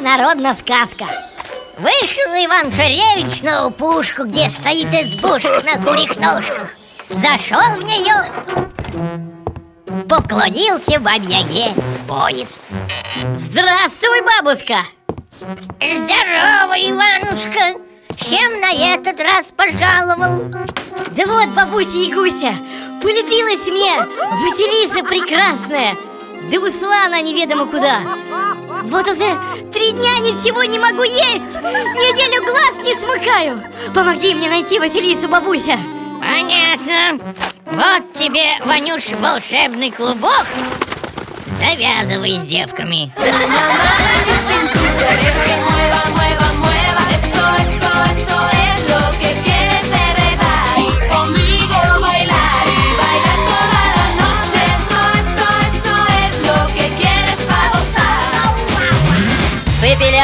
народная сказка. Вышел Иван Царевич на упушку, где стоит избушка на курих ножках. Зашел в нее, поклонился бабьяге в пояс. Здравствуй, бабушка! Здорово, Иванушка! Чем на этот раз пожаловал? Да вот, бабуся Ягуся, полюбилась мне Василиса прекрасная Да ушла она неведомо куда Вот уже три дня ничего не могу есть. Неделю глаз не смыкаю. Помоги мне найти Василису, бабуся. Понятно. Вот тебе, Ванюш, волшебный клубок. Завязывай с девками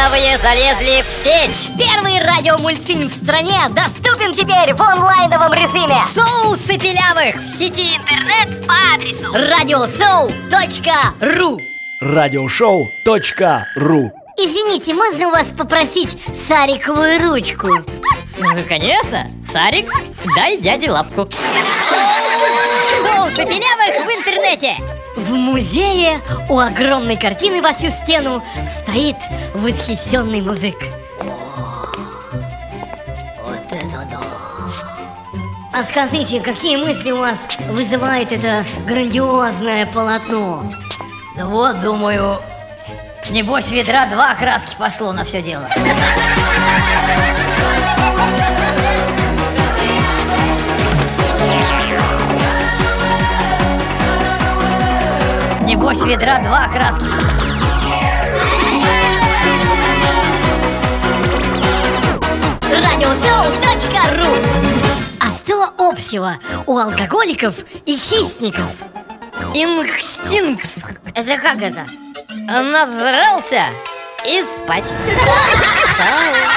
Цепелявые залезли в сеть. Первый радиомультфильм в стране доступен теперь в онлайновом режиме. Соул Цепелявых в сети интернет по адресу. Радиосоу.ру Радиошоу.ру Извините, можно у вас попросить сариковую ручку? Ну, конечно, Сарик, дай дяде лапку Соул Цепелявых в интернете В музее у огромной картины во всю стену стоит восхищенный музык. Вот это да! А скажите, какие мысли у вас вызывает это грандиозное полотно? Да вот, думаю, небось ведра два краски пошло на все дело Небось ведра два краски Радиосоу.ру А что общего у алкоголиков и хищников? Инстинкт Это как это? Назрался и спать